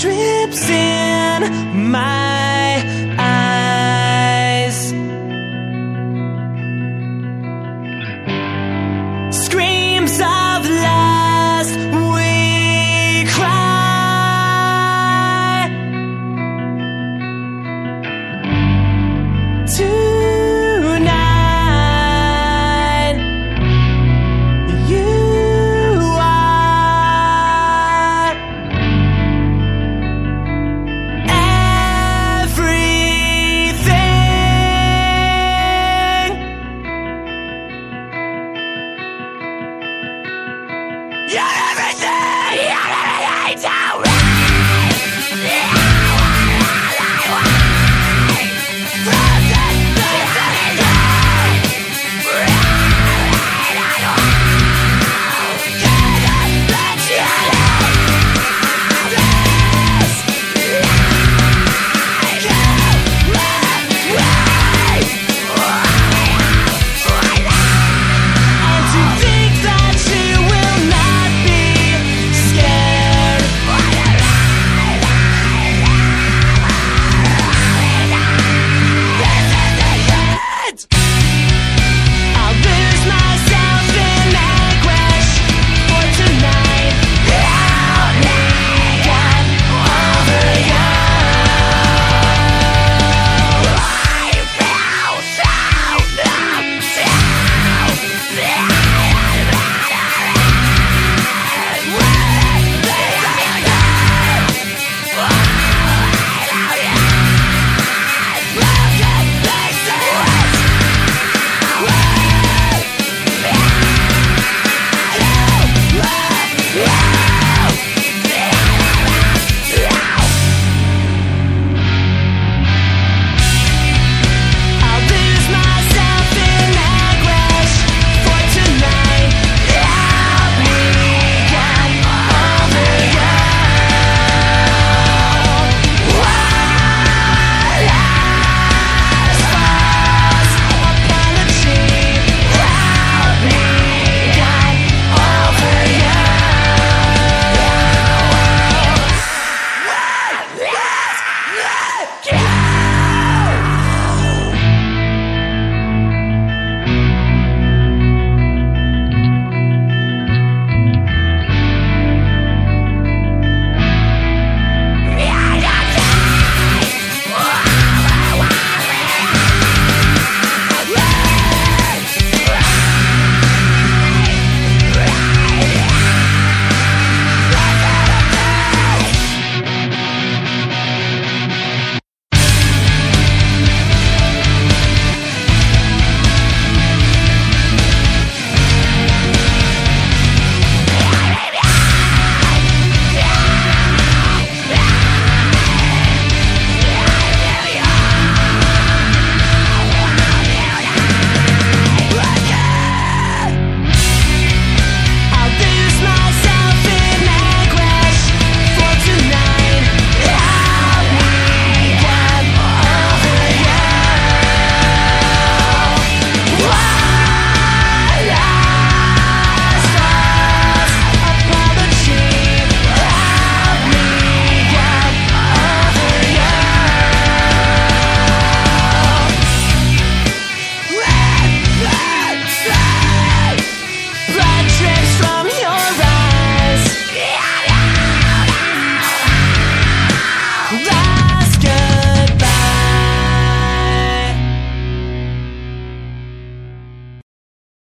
trips in my